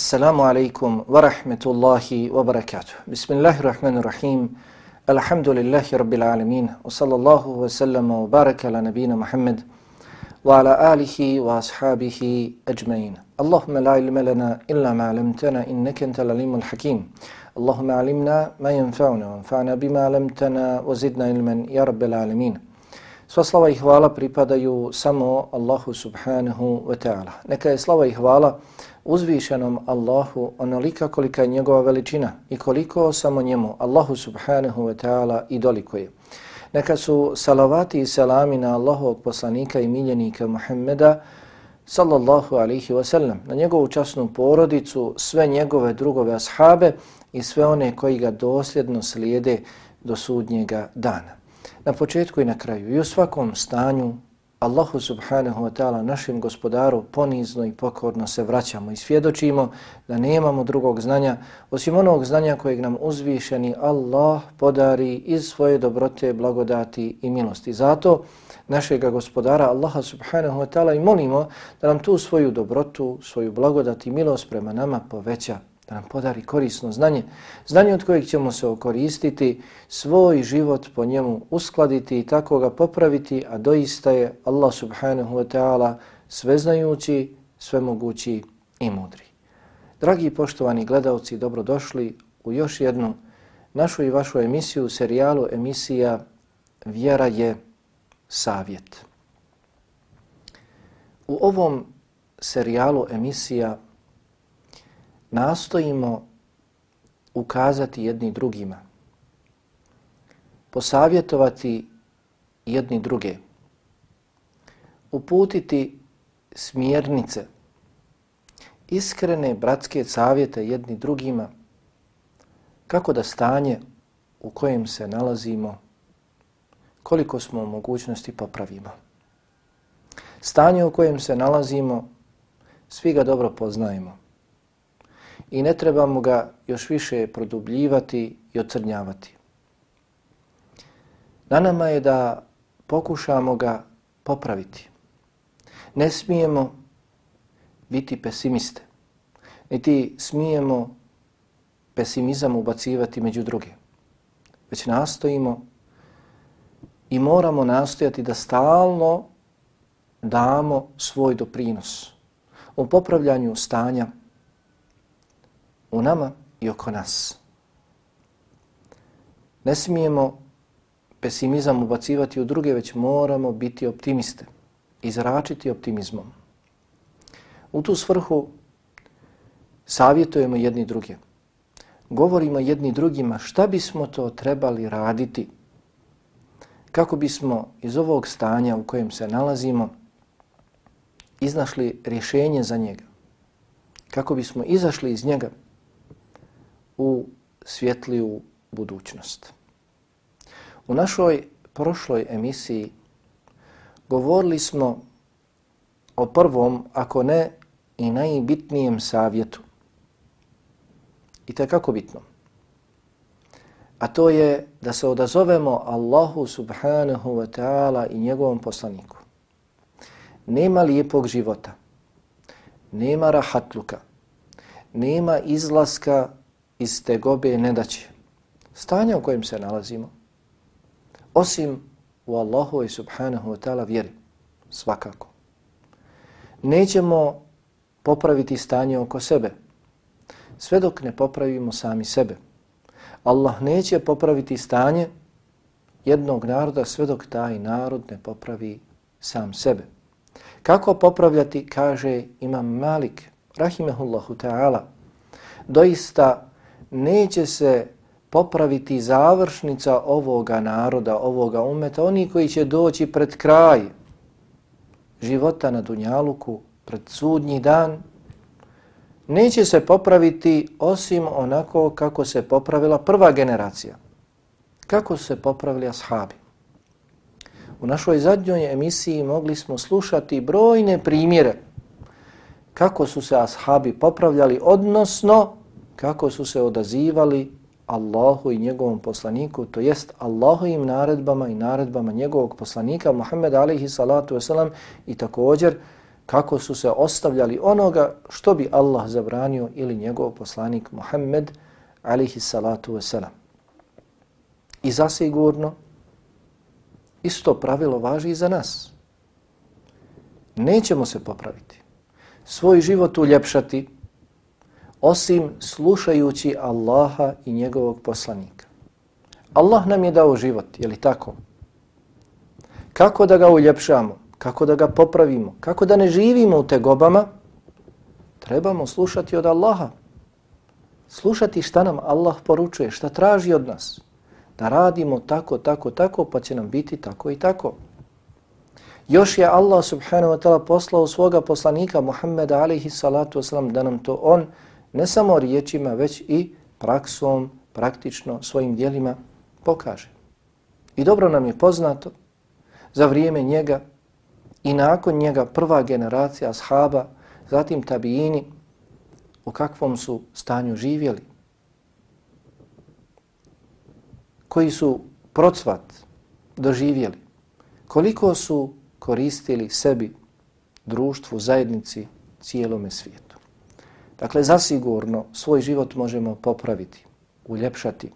Assalamu alaikum wa rahmetullahi wa barakatuh. Bismillahirrahmanirrahim. Alhamdulillahi rabbil alamin. Wa sallallahu wa sallama wa baraka ala nabina Muhammad wa ala alihi wa ashabihi ajmain. Allahumma la ilma lana illa ma alamtana innaka antal alimul hakim. Allahumma alimna ma yanfa'una wa anfa'na bima alamtana wa zidna ilman ya rabbil alamin. Sva slava i hvala pripadaju samo Allahu subhanahu wa ta'ala. Neka je slava i hvala uzvišenom Allahu onolika kolika je njegova veličina i koliko samo njemu Allahu subhanahu wa ta'ala i dolikuje. Neka su salavati i salami na Allahovog poslanika i miljenika Muhammeda sallallahu alihi wa sallam, na njegovu časnu porodicu, sve njegove drugove ashabe i sve one koji ga dosljedno slijede do sudnjega dana na početku i na kraju i u svakom stanju Allahu subhanahu wa ta'ala našem gospodaru ponizno i pokorno se vraćamo i svjedočimo da nemamo drugog znanja osim onog znanja kojeg nam uzvišeni Allah podari iz svoje dobrote, blagodati i milosti. Zato našega gospodara Allaha subhanahu wa ta'ala i molimo da nam tu svoju dobrotu, svoju blagodati i milost prema nama poveća da nam podari korisno znanje, znanje od kojeg ćemo se okoristiti, svoj život po njemu uskladiti i tako ga popraviti, a doista je Allah subhanahu wa ta'ala sveznajući, svemogući i mudri. Dragi i poštovani gledalci, dobrodošli u još jednu našu i vašu emisiju, serijalu emisija Vjera je savjet. U ovom serijalu emisija nastojimo ukazati jedni drugima, posavjetovati jedni druge, uputiti smjernice, iskrene bratske savjete jedni drugima, kako da stanje u kojem se nalazimo, koliko smo u mogućnosti popravimo. Stanje u kojem se nalazimo, svi ga dobro poznajemo i ne trebamo ga još više produbljivati i ocrnjavati. Na nama je da pokušamo ga popraviti. Ne smijemo biti pesimiste, niti smijemo pesimizam ubacivati među druge. Već nastojimo i moramo nastojati da stalno damo svoj doprinos u popravljanju stanja u nama i oko nas. Ne smijemo pesimizam ubacivati u druge, već moramo biti optimiste, izračiti optimizmom. U tu svrhu savjetujemo jedni druge. Govorimo jedni drugima šta bismo to trebali raditi kako bismo iz ovog stanja u kojem se nalazimo iznašli rješenje za njega. Kako bismo izašli iz njega u svjetliju budućnost. U našoj prošloj emisiji govorili smo o prvom, ako ne i najbitnijem savjetu. I to je kako bitno? A to je da se odazovemo Allahu subhanahu wa ta'ala i njegovom poslaniku. Nema lijepog života, nema rahatluka, nema izlaska iz te gobe nedaće. Stanja u kojem se nalazimo, osim u Allahu i subhanahu wa ta'ala vjeri, svakako. Nećemo popraviti stanje oko sebe, sve dok ne popravimo sami sebe. Allah neće popraviti stanje jednog naroda sve dok taj narod ne popravi sam sebe. Kako popravljati, kaže Imam Malik, rahimehullahu ta'ala, doista neće se popraviti završnica ovoga naroda, ovoga umeta, oni koji će doći pred kraj života na Dunjaluku, pred sudnji dan, neće se popraviti osim onako kako se popravila prva generacija. Kako se popravili ashabi. U našoj zadnjoj emisiji mogli smo slušati brojne primjere kako su se ashabi popravljali, odnosno kako su se odazivali Allahu i njegovom poslaniku, to jest Allahovim naredbama i naredbama njegovog poslanika Muhammed alaihi salatu wasalam i također kako su se ostavljali onoga što bi Allah zabranio ili njegov poslanik Muhammed alaihi salatu wasalam. I zasigurno isto pravilo važi i za nas. Nećemo se popraviti. Svoj život uljepšati osim slušajući Allaha i njegovog poslanika. Allah nam je dao život, je li tako? Kako da ga uljepšamo? Kako da ga popravimo? Kako da ne živimo u tegobama. Trebamo slušati od Allaha. Slušati šta nam Allah poručuje, šta traži od nas. Da radimo tako, tako, tako, pa će nam biti tako i tako. Još je Allah subhanahu wa ta'ala poslao svoga poslanika Muhammeda alaihi salatu wasalam da nam to on ne samo riječima, već i praksom, praktično, svojim dijelima pokaže. I dobro nam je poznato za vrijeme njega i nakon njega prva generacija ashaba, zatim tabijini, u kakvom su stanju živjeli. Koji su procvat doživjeli. Koliko su koristili sebi, društvu, zajednici, cijelome svijetu. Dakle, zasigurno svoj život možemo popraviti, uljepšati,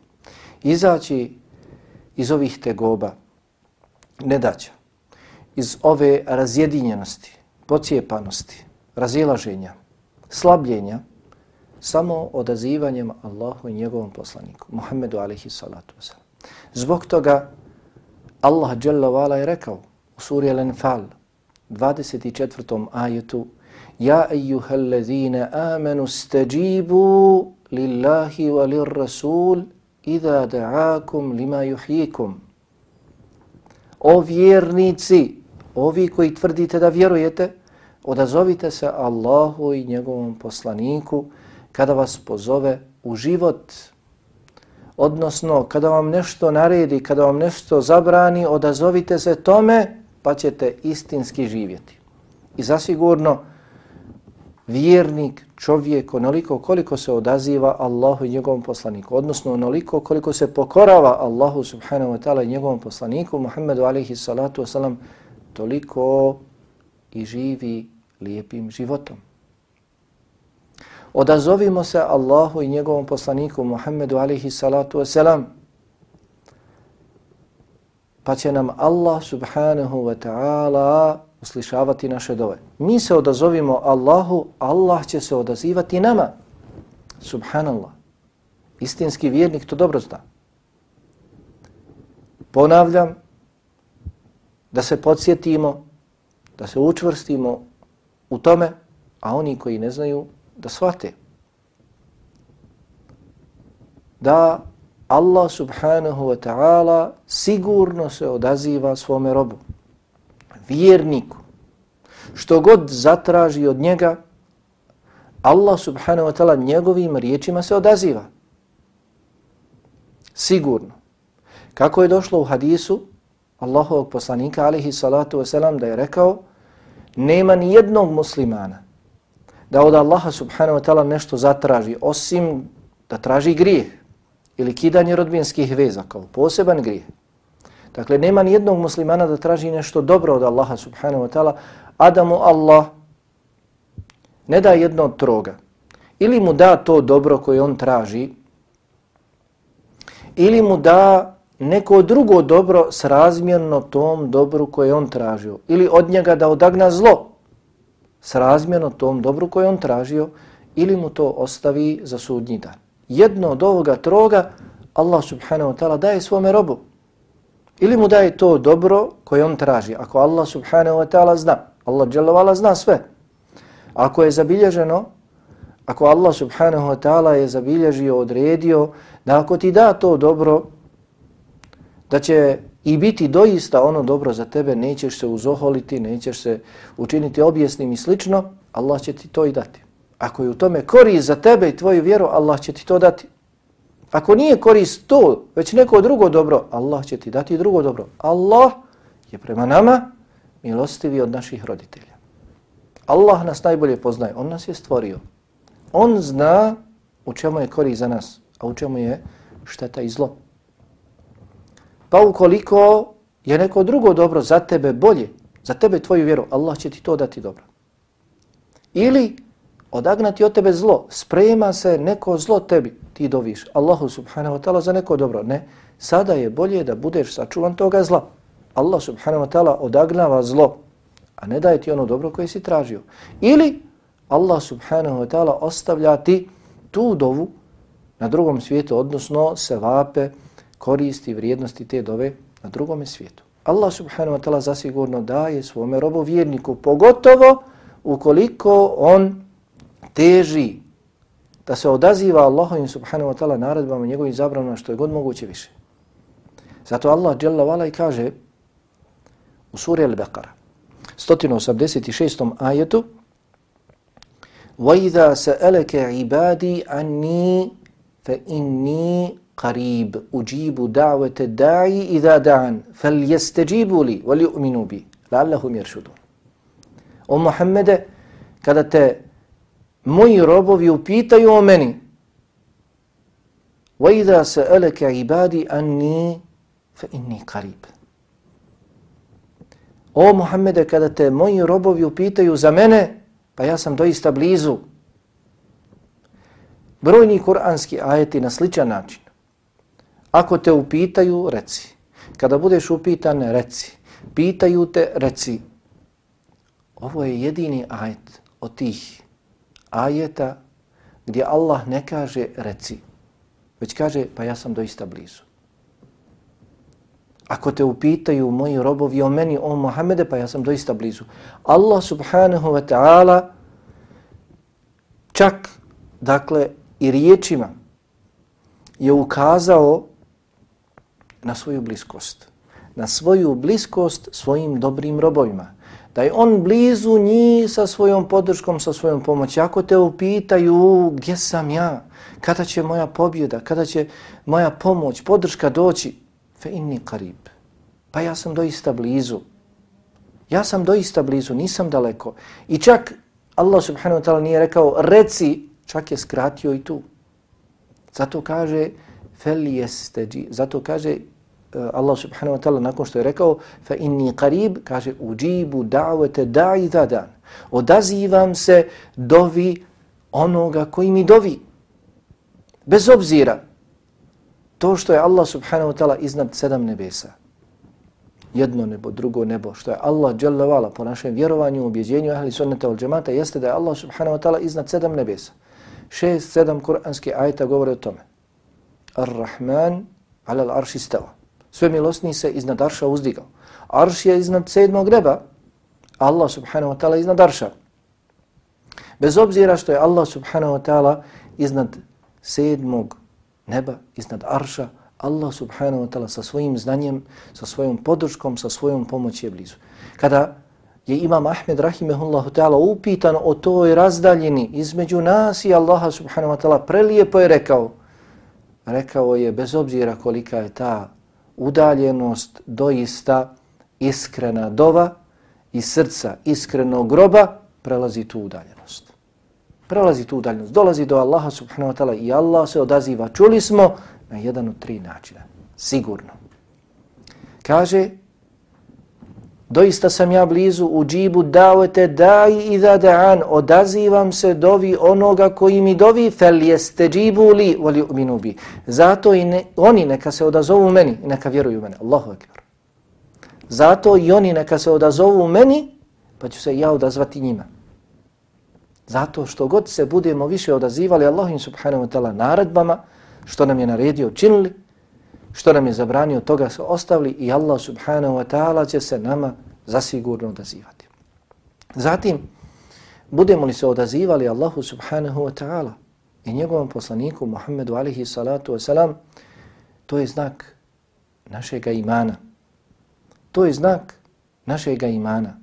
izaći iz ovih tegoba, nedaća, iz ove razjedinjenosti, pocijepanosti, razilaženja, slabljenja, samo odazivanjem Allahu i njegovom poslaniku, Muhammedu alaihi salatu wasalam. Zbog toga Allah dželle Vala je rekao u suri Al-Anfal, 24. ajetu, Ja ejuhallazina amanu stajibu lillahi wa lirrasul idha da'akum lima yuhyikum. O vjernici, ovi koji tvrdite da vjerujete, odazovite se Allahu i njegovom poslaniku kada vas pozove u život. Odnosno, kada vam nešto naredi, kada vam nešto zabrani, odazovite se tome pa ćete istinski živjeti. I zasigurno, vjernik, čovjek, onoliko koliko se odaziva Allahu i njegovom poslaniku, odnosno onoliko koliko se pokorava Allahu subhanahu wa ta'ala i njegovom poslaniku, Muhammedu alaihi salatu wasalam, toliko i živi lijepim životom. Odazovimo se Allahu i njegovom poslaniku Muhammedu alaihi salatu wasalam, pa će nam Allah subhanahu wa ta'ala uslišavati naše dove. Mi se odazovimo Allahu, Allah će se odazivati nama. Subhanallah. Istinski vjernik to dobro zna. Ponavljam, da se podsjetimo, da se učvrstimo u tome, a oni koji ne znaju, da shvate. Da Allah subhanahu wa ta'ala sigurno se odaziva svome robu vjerniku, što god zatraži od njega, Allah subhanahu wa ta'ala njegovim riječima se odaziva. Sigurno. Kako je došlo u hadisu Allahovog poslanika alihi salatu wasalam da je rekao nema ni jednog muslimana da od Allaha subhanahu wa ta'ala nešto zatraži osim da traži grijeh ili kidanje rodbinskih veza kao poseban grijeh. Dakle, nema ni jednog muslimana da traži nešto dobro od Allaha subhanahu wa ta'ala, a da mu Allah ne da jedno od troga. Ili mu da to dobro koje on traži, ili mu da neko drugo dobro s razmjerno tom dobru koje on tražio. Ili od njega da odagna zlo s razmjerno tom dobru koje on tražio, ili mu to ostavi za sudnji dan. Jedno od ovoga troga Allah subhanahu wa ta'ala daje svome robu. Ili mu daje to dobro koje on traži. Ako Allah subhanahu wa ta'ala zna, Allah dželovala zna sve. Ako je zabilježeno, ako Allah subhanahu wa ta'ala je zabilježio, odredio, da ako ti da to dobro, da će i biti doista ono dobro za tebe, nećeš se uzoholiti, nećeš se učiniti objesnim i slično, Allah će ti to i dati. Ako je u tome korist za tebe i tvoju vjeru, Allah će ti to dati. Ako nije korist to, već neko drugo dobro, Allah će ti dati drugo dobro. Allah je prema nama milostivi od naših roditelja. Allah nas najbolje poznaje. On nas je stvorio. On zna u čemu je korist za nas, a u čemu je šteta i zlo. Pa ukoliko je neko drugo dobro za tebe bolje, za tebe tvoju vjeru, Allah će ti to dati dobro. Ili odagnati od tebe zlo, sprema se neko zlo tebi, ti doviš Allahu subhanahu wa ta'ala za neko dobro. Ne, sada je bolje da budeš sačuvan toga zla. Allah subhanahu wa ta'ala odagnava zlo, a ne daje ti ono dobro koje si tražio. Ili Allah subhanahu wa ta'ala ostavlja ti tu dovu na drugom svijetu, odnosno se vape, koristi vrijednosti te dove na drugom svijetu. Allah subhanahu wa ta'ala zasigurno daje svome robovjerniku, pogotovo ukoliko on teži da se odaziva Allahovim subhanahu wa ta'ala naredbama njegovim zabranama što je god moguće više. Zato Allah dželle vala i kaže u suri Al-Baqara 186. ajetu وَإِذَا سَأَلَكَ عِبَادِي عَنِّي فَإِنِّي قَرِيبٌ أُجِيبُ دَعْوَةَ الدَّاعِ إِذَا دَعَنْ فَلْيَسْتَجِيبُوا لِي وَلْيُؤْمِنُوا بِي لَعَلَّهُمْ يَرْشُدُونَ O Muhammede, kada te moji robovi upitaju o meni, وَإِذَا سَأَلَكَ عِبَادِي عَنِّي فَإِنِّي قَرِيبٌ O Muhammede, kada te moji robovi upitaju za mene, pa ja sam doista blizu. Brojni kuranski ajeti na sličan način. Ako te upitaju, reci. Kada budeš upitan, reci. Pitaju te, reci. Ovo je jedini ajet od tih ajeta gdje Allah ne kaže reci, već kaže pa ja sam doista blizu. Ako te upitaju moji robovi o meni, o Muhammede, pa ja sam doista blizu. Allah subhanahu wa ta'ala čak, dakle, i riječima je ukazao na svoju bliskost. Na svoju bliskost svojim dobrim robovima. Da je on blizu njih sa svojom podrškom, sa svojom pomoći. Ako te upitaju gdje sam ja, kada će moja pobjeda, kada će moja pomoć, podrška doći, fe inni karib. Pa ja sam doista blizu. Ja sam doista blizu, nisam daleko. I čak Allah subhanahu wa ta'ala nije rekao reci, čak je skratio i tu. Zato kaže fel jesteđi, zato kaže eh, Allah subhanahu wa ta'ala nakon što je rekao fa inni qarib, kaže uđibu da'vete da'i dan. Odazivam se dovi onoga koji mi dovi. Bez obzira to što je Allah subhanahu wa ta'ala iznad sedam nebesa, jedno nebo, drugo nebo, što je Allah dželjavala po našem vjerovanju, ubjeđenju ahli sunnata al džemata, jeste da je Allah subhanahu wa ta'ala iznad sedam nebesa. Šest, sedam kuranski ajta govore o tome. Ar-Rahman ala al-arši stava. Sve milostni se iznad arša uzdigao. Arš je iznad sedmog neba, Allah subhanahu wa ta'ala iznad arša. Bez obzira što je Allah subhanahu wa ta'ala iznad sedmog neba, iznad arša, Allah subhanahu wa ta'ala sa svojim znanjem, sa svojom podrškom, sa svojom pomoći je blizu. Kada je Imam Ahmed rahimehullahu ta'ala upitan o toj razdaljini između nas i Allaha subhanahu wa ta'ala, prelijepo je rekao, rekao je bez obzira kolika je ta udaljenost doista iskrena dova i srca iskrenog groba prelazi tu udaljenost. Prelazi tu udaljenost. Dolazi do Allaha subhanahu wa ta'ala i Allah se odaziva. Čuli smo na jedan od tri načina. Sigurno. Kaže, doista sam ja blizu u džibu davete daj i da da'an, odazivam se dovi onoga koji mi dovi, fel jeste džibu li voli uminu bi. Zato i ne, oni neka se odazovu meni neka vjeruju mene. Allahu akbar. Zato i oni neka se odazovu meni, pa ću se ja odazvati njima. Zato što god se budemo više odazivali Allahim subhanahu wa ta'ala naredbama, što nam je naredio činili, što nam je zabranio toga se ostavili i Allah subhanahu wa ta'ala će se nama zasigurno odazivati. Zatim, budemo li se odazivali Allahu subhanahu wa ta'ala i njegovom poslaniku Muhammedu alihi salatu wa salam, to je znak našega imana. To je znak našega imana,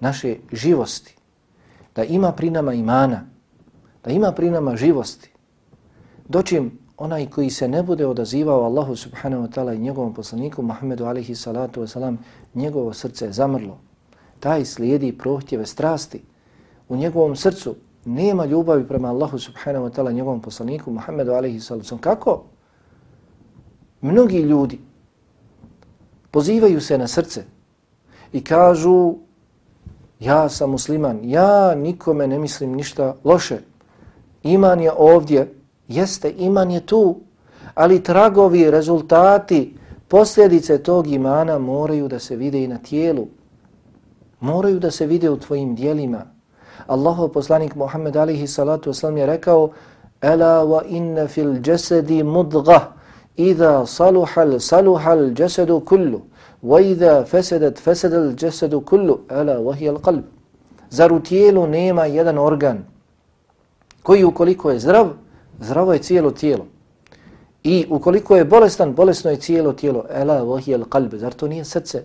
naše živosti, da ima pri nama imana, da ima pri nama živosti, dočim onaj koji se ne bude odazivao Allahu subhanahu wa ta'ala i njegovom poslaniku Muhammedu alihi salatu wa salam, njegovo srce je zamrlo. Taj slijedi prohtjeve strasti. U njegovom srcu nema ljubavi prema Allahu subhanahu wa ta'ala i njegovom poslaniku Muhammedu alihi salatu wa salam. Kako? Mnogi ljudi pozivaju se na srce i kažu ja sam musliman, ja nikome ne mislim ništa loše. Iman je ovdje, jeste, iman je tu, ali tragovi, rezultati, posljedice tog imana moraju da se vide i na tijelu. Moraju da se vide u tvojim dijelima. Allahov poslanik Muhammed alihi salatu wasalam je rekao Ela wa inna fil jasadi mudgah idha saluhal saluhal jasadu kullu وَإِذَا فَسَدَتْ فَسَدَ الْجَسَدُ كُلُّ أَلَا وَهِيَ الْقَلْبِ. Zar u tijelu nema jedan organ koji ukoliko je zdrav, zdravo je cijelo tijelo. I ukoliko je bolestan, bolesno je cijelo tijelo. Ela wahi al qalb. Zar to nije srce?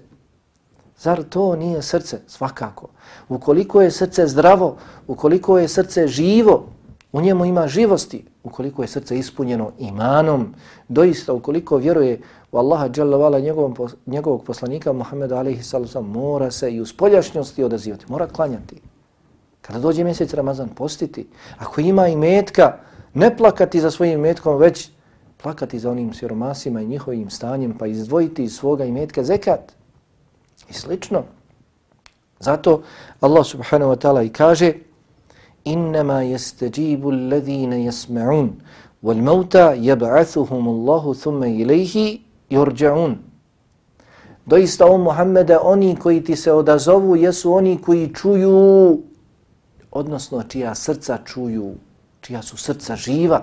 Zar to nije srce? Svakako. Ukoliko je srce zdravo, ukoliko je srce živo, u njemu ima živosti, ukoliko je srce ispunjeno imanom, doista ukoliko vjeruje u Allaha dželavala njegovom, njegovog poslanika Muhammeda alaihi sallam, mora se i u spoljašnjosti odazivati, mora klanjati. Kada dođe mjesec Ramazan, postiti. Ako ima i metka, ne plakati za svojim metkom, već plakati za onim siromasima i njihovim stanjem, pa izdvojiti iz svoga imetka zekat. I slično. Zato Allah subhanahu wa ta'ala i kaže innama yastajibu alladhina yasma'un wal mauta yab'athuhum Allahu thumma ilayhi yurja'un Doista o Muhammede oni koji ti se odazovu jesu oni koji čuju odnosno čija srca čuju čija su srca živa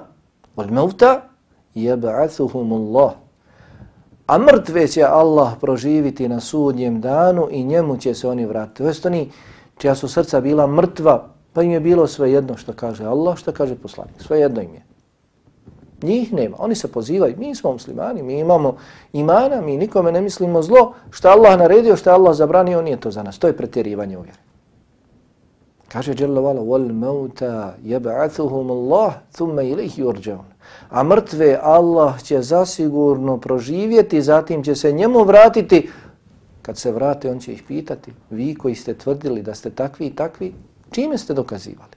wal mauta yab'athuhum Allah a mrtve će Allah proživiti na sudnjem danu i njemu će se oni vratiti. To je oni čija su srca bila mrtva Pa im je bilo sve jedno što kaže Allah, što kaže poslanik. Sve jedno im je. Njih nema. Oni se pozivaju. Mi smo muslimani, mi imamo imana, mi nikome ne mislimo zlo. Što Allah naredio, što Allah zabranio, nije to za nas. To je pretjerivanje u vjeri. Kaže Jalla Vala, wal mauta yab'athuhum Allah thumma ilayhi yurja'un. A mrtve Allah će zasigurno proživjeti, zatim će se njemu vratiti. Kad se vrate, on će ih pitati, vi koji ste tvrdili da ste takvi i takvi, Čime ste dokazivali?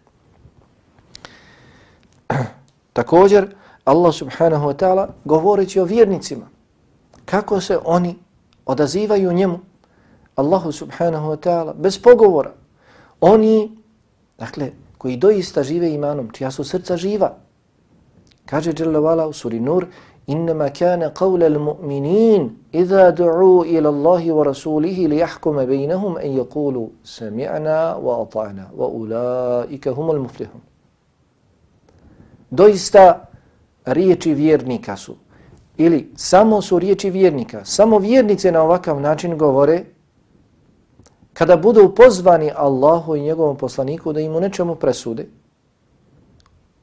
Također, Allah subhanahu wa ta'ala govoreći o vjernicima, kako se oni odazivaju njemu, Allahu subhanahu wa ta'ala, bez pogovora. Oni, dakle, koji doista žive imanom, čija su srca živa, kaže Jalla u suri Nur, إنما كان قول المؤمنين إذا دعوا إلى الله ورسوله ليحكم بينهم أن يقولوا سمعنا وأطعنا وأولئك هم المفلحون Doista riječi vjernika su ili samo su riječi vjernika, samo vjernice na ovakav način govore kada budu pozvani Allahu i njegovom poslaniku da im u nečemu presude,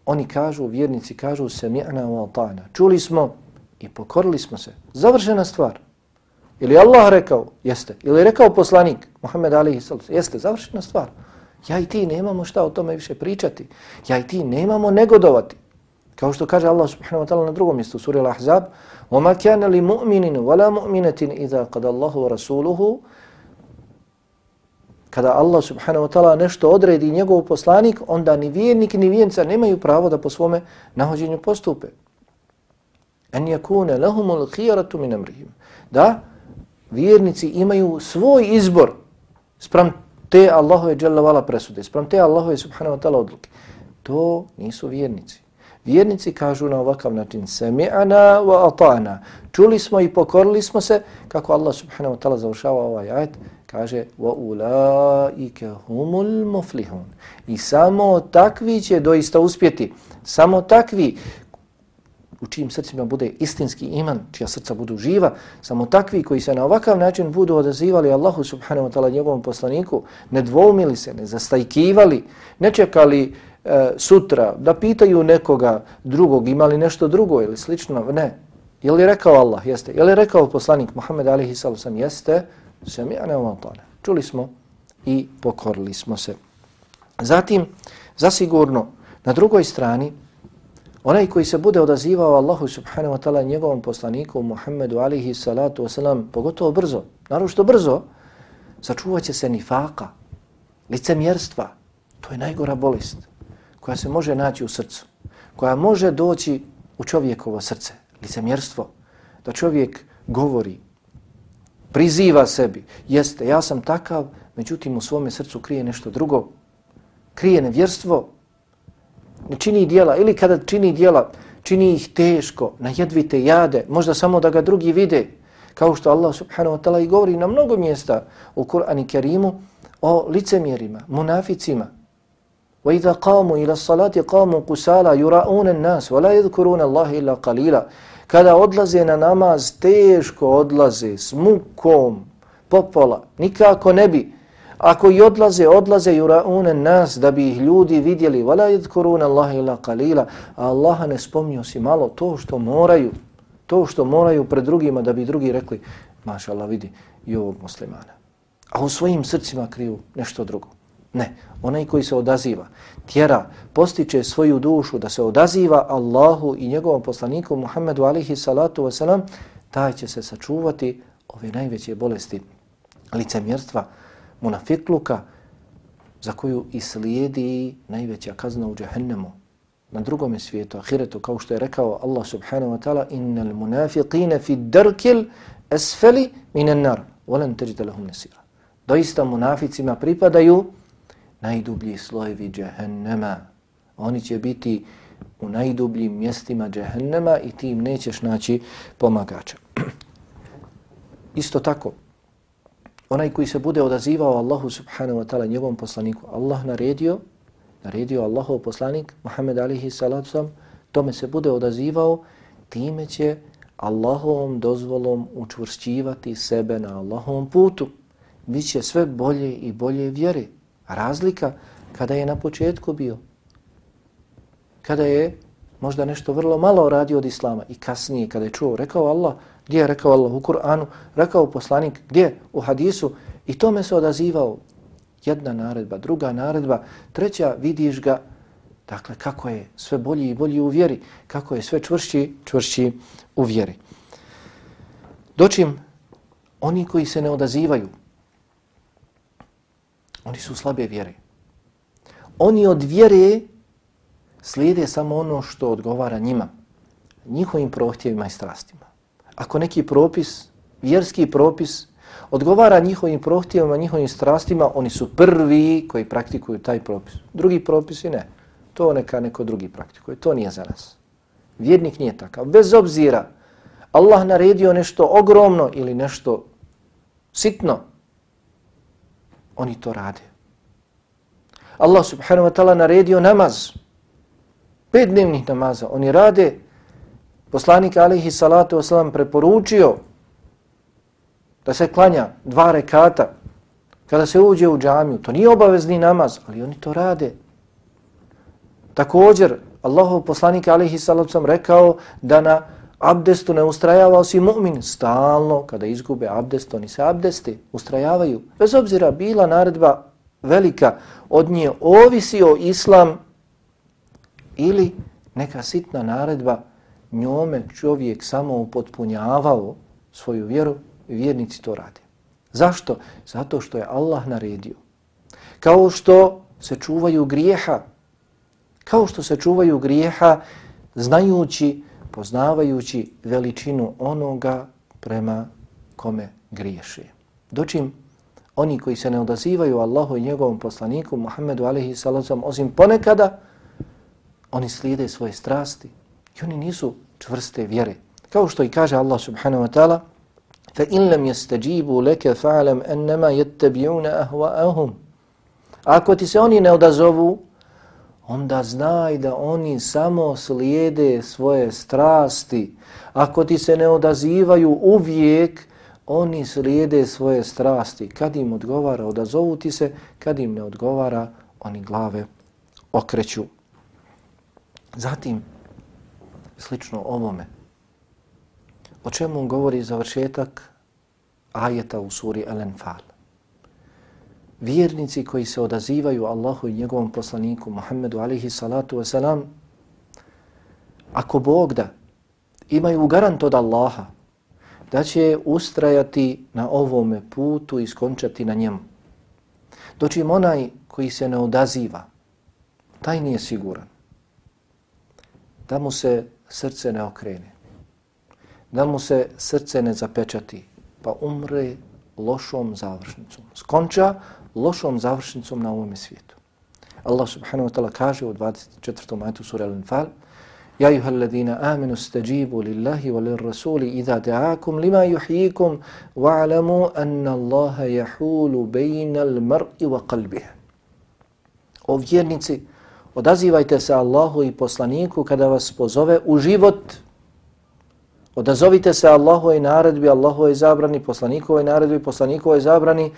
oni kažu, vjernici kažu se wa ta'na. Čuli smo i pokorili smo se. Završena stvar. Ili Allah rekao, jeste. Ili rekao poslanik, Muhammed Ali sallam, jeste, završena stvar. Ja i ti nemamo šta o tome više pričati. Ja i ti nemamo negodovati. Kao što kaže Allah subhanahu wa ta'ala na drugom mjestu, suri Al-Ahzab, وَمَا كَانَ لِمُؤْمِنٍ وَلَا مُؤْمِنَةٍ إِذَا قَدَ اللَّهُ وَرَسُولُهُ kada Allah subhanahu wa ta'ala nešto odredi njegov poslanik, onda ni vjernik ni vjernica nemaju pravo da po svome nahođenju postupe. En yakune lahumul khiyaratu min amrihim. Da vjernici imaju svoj izbor sprem te Allahove dželle vala presude, sprem te Allahove subhanahu wa ta'ala odluke. To nisu vjernici. Vjernici kažu na ovakav način semi'ana wa ata'na. Čuli smo i pokorili smo se kako Allah subhanahu wa ta'ala završava ovaj ajet. Kaže wa ulaika humul muflihun. I samo takvi će doista uspjeti. Samo takvi u čijim srcima bude istinski iman, čija srca budu živa, samo takvi koji se na ovakav način budu odazivali Allahu subhanahu wa ta'ala njegovom poslaniku, ne dvoumili se, ne zastajkivali, ne čekali e, sutra da pitaju nekoga drugog, imali nešto drugo ili slično, ne. Je li rekao Allah? Jeste. Je li rekao poslanik Muhammed alihi sallam? Jeste. Sam ja ne Čuli smo i pokorili smo se. Zatim, zasigurno, na drugoj strani, onaj koji se bude odazivao Allahu subhanahu wa ta'ala njegovom poslaniku Muhammedu alihi salatu wasalam, pogotovo brzo, narošto brzo, sačuvat će se nifaka, licemjerstva. To je najgora bolest koja se može naći u srcu, koja može doći u čovjekovo srce, licemjerstvo, da čovjek govori, priziva sebi, jeste, ja sam takav, međutim u svome srcu krije nešto drugo, krije nevjerstvo, ne čini dijela. Ili kada čini dijela, čini ih teško, na jedvite jade, možda samo da ga drugi vide, kao što Allah subhanahu wa ta'ala i govori na mnogo mjesta u Kur'an i Kerimu o licemjerima, munaficima. وَإِذَا قَامُوا إِلَى الصَّلَاةِ قَامُوا قُسَالًا يُرَعُونَ النَّاسِ وَلَا يَذْكُرُونَ اللَّهِ إِلَّا قَلِيلًا Kada odlaze na namaz, teško odlaze, s mukom, popola, nikako ne bi. Ako i odlaze, odlaze yura'une nas da bi ih ljudi vidjeli. Vala yadhkuruna Allah ila qalila. Allaha ne spomnio si malo to što moraju. To što moraju pred drugima da bi drugi rekli Maša Allah vidi i ovog muslimana. A u svojim srcima kriju nešto drugo. Ne, onaj koji se odaziva, tjera, postiče svoju dušu da se odaziva Allahu i njegovom poslaniku Muhammedu alihi salatu wasalam, taj će se sačuvati ove najveće bolesti licemjerstva, munafikluka, za koju i slijedi najveća kazna u džahennemu na drugom svijetu, ahiretu, kao što je rekao Allah subhanahu wa ta'ala innal munafiqina fi darkil asfali minan nar walan tajid lahum nasira. Doista munaficima pripadaju najdublji slojevi džehennema. Oni će biti u najdubljim mjestima džehennema i tim nećeš naći pomagača. Isto tako, onaj koji se bude odazivao Allahu subhanahu wa ta'ala njegovom poslaniku, Allah naredio, naredio Allahov poslanik, Muhammed alihi salatu tome se bude odazivao, time će Allahovom dozvolom učvršćivati sebe na Allahovom putu. Biće sve bolje i bolje vjere. Razlika kada je na početku bio, kada je možda nešto vrlo malo radio od Islama i kasnije kada je čuo, rekao Allah, Gdje je rekao Allah u Kur'anu, rekao poslanik, gdje? U hadisu. I tome se odazivao. Jedna naredba, druga naredba, treća vidiš ga, dakle kako je sve bolji i bolji u vjeri, kako je sve čvršći, čvršći u vjeri. Dočim oni koji se ne odazivaju, oni su slabe vjere. Oni od vjere slijede samo ono što odgovara njima, njihovim prohtjevima i strastima ako neki propis, vjerski propis, odgovara njihovim prohtjevima, njihovim strastima, oni su prvi koji praktikuju taj propis. Drugi propisi ne. To neka neko drugi praktikuje. To nije za nas. Vjernik nije takav. Bez obzira, Allah naredio nešto ogromno ili nešto sitno, oni to rade. Allah subhanahu wa ta'ala naredio namaz, pet dnevnih namaza, oni rade poslanik alihi salatu wasalam preporučio da se klanja dva rekata kada se uđe u džamiju. To nije obavezni namaz, ali oni to rade. Također, Allahov poslanik alihi salatu wasalam rekao da na abdestu ne ustrajava osim mu'min. Stalno, kada izgube abdest, oni se abdesti ustrajavaju. Bez obzira, bila naredba velika od nje, ovisio islam ili neka sitna naredba njome čovjek samo upotpunjavao svoju vjeru i vjernici to rade. Zašto? Zato što je Allah naredio. Kao što se čuvaju grijeha, kao što se čuvaju grijeha znajući, poznavajući veličinu onoga prema kome griješe. Dočim oni koji se ne odazivaju Allahu i njegovom poslaniku Muhammedu alaihi sallam osim ponekada, oni slijede svoje strasti, I oni nisu čvrste vjere. Kao što i kaže Allah subhanahu wa ta'ala fa in lam yastajibu laka fa'lam annama yattabi'una ahwa'ahum. Ako ti se oni ne odazovu, onda znaj da oni samo slijede svoje strasti. Ako ti se ne odazivaju uvijek, oni slijede svoje strasti. Kad im odgovara, odazovu ti se, kad im ne odgovara, oni glave okreću. Zatim, slično ovome. O čemu govori završetak ajeta u suri Al-Anfal? Vjernici koji se odazivaju Allahu i njegovom poslaniku Muhammedu alihi salatu wasalam, ako Bog da imaju garant od Allaha da će ustrajati na ovome putu i skončati na njemu. Dočim onaj koji se ne odaziva, taj nije siguran. Da mu se srce ne okrene, da mu se srce ne zapečati, pa umre lošom završnicom. Skonča lošom završnicom na ovom svijetu. Allah subhanahu wa ta'ala kaže u 24. majtu sura Al-Anfal Ja juha alladina aminu stajibu lillahi wa lirrasuli idha da'akum lima yuhyikum wa'alamu anna Allaha jahulu bejna al-mar'i wa qalbih. O vjernici, odazivajte se Allahu i poslaniku kada vas pozove u život. Odazovite se Allahu i naredbi, Allahu i zabrani, poslanikovoj i naredbi, poslaniku zabrani,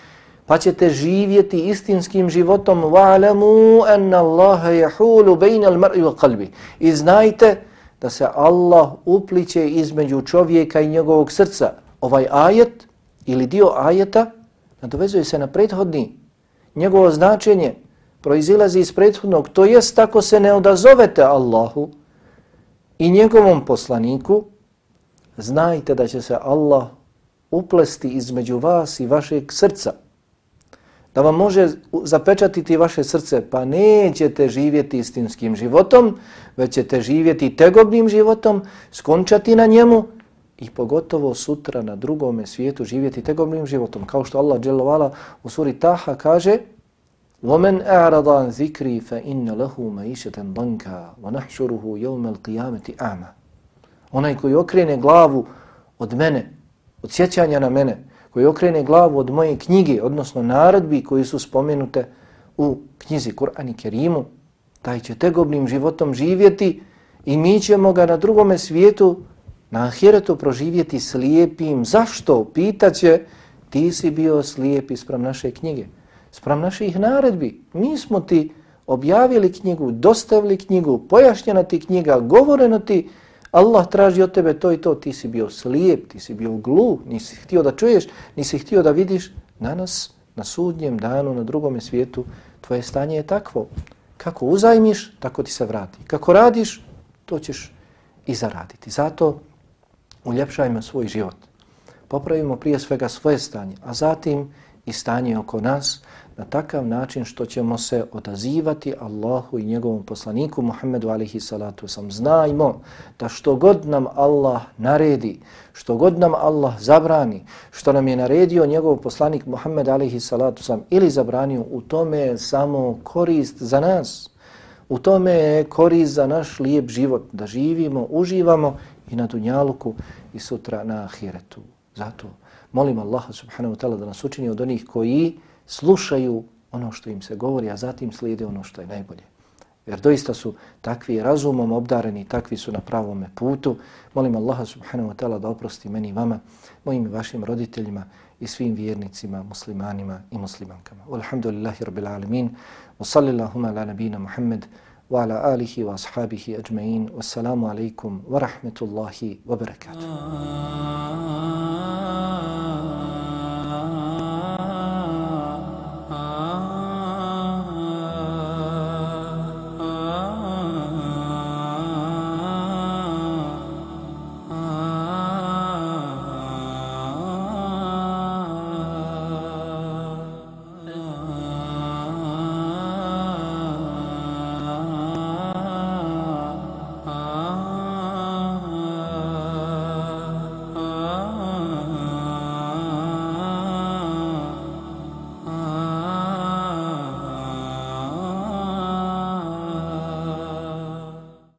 pa ćete živjeti istinskim životom wa'lamu anna Allaha yahulu bayna al-mar'i wa qalbi. I znajte da se Allah upliče između čovjeka i njegovog srca. Ovaj ajet ili dio ajeta nadovezuje se na prethodni. Njegovo značenje proizilazi iz prethodnog. To jest tako se ne odazovete Allahu i njegovom poslaniku, znajte da će se Allah uplesti između vas i vašeg srca da vam može zapečatiti vaše srce, pa nećete živjeti istinskim životom, već ćete živjeti tegobnim životom, skončati na njemu i pogotovo sutra na drugome svijetu živjeti tegobnim životom. Kao što Allah dželovala u suri Taha kaže وَمَنْ أَعْرَضَ عَنْ ذِكْرِي فَإِنَّ لَهُ مَيِشَةً ضَنْكَ وَنَحْشُرُهُ يَوْمَ الْقِيَامَةِ أَعْمَ Onaj koji okrene glavu od mene, od sjećanja na mene, koji okrene glavu od moje knjige, odnosno naredbi koji su spomenute u knjizi Kur'an i Kerimu, taj će tegobnim životom živjeti i mi ćemo ga na drugome svijetu, na ahiretu, proživjeti slijepim. Zašto? Pitaće, ti si bio slijep isprav naše knjige, isprav naših naredbi. Mi smo ti objavili knjigu, dostavili knjigu, pojašnjena ti knjiga, govoreno ti Allah traži od tebe to i to, ti si bio slijep, ti si bio glu, nisi htio da čuješ, nisi htio da vidiš. Danas, na sudnjem danu, na drugom svijetu, tvoje stanje je takvo. Kako uzajmiš, tako ti se vrati. Kako radiš, to ćeš i zaraditi. Zato uljepšajmo svoj život. Popravimo prije svega svoje stanje, a zatim i stanje oko nas, na takav način što ćemo se odazivati Allahu i njegovom poslaniku Muhammedu alihi salatu sam. Znajmo da što god nam Allah naredi, što god nam Allah zabrani, što nam je naredio njegov poslanik Muhammed alihi salatu sam ili zabranio, u tome je samo korist za nas. U tome je korist za naš lijep život, da živimo, uživamo i na dunjaluku i sutra na ahiretu. Zato molim Allaha subhanahu wa ta'ala da nas učini od onih koji slušaju ono što im se govori, a zatim slijede ono što je najbolje. Jer doista su takvi razumom obdareni, takvi su na pravome putu. Molim Allaha subhanahu wa ta'ala da oprosti meni i vama, mojim i vašim roditeljima i svim vjernicima, muslimanima i muslimankama. Walhamdulillahi rabbil alamin. Wa sallillahuma ala nabina Muhammad wa ala alihi wa ashabihi ajma'in. Wassalamu alaikum wa rahmetullahi wa barakatuh. Ah.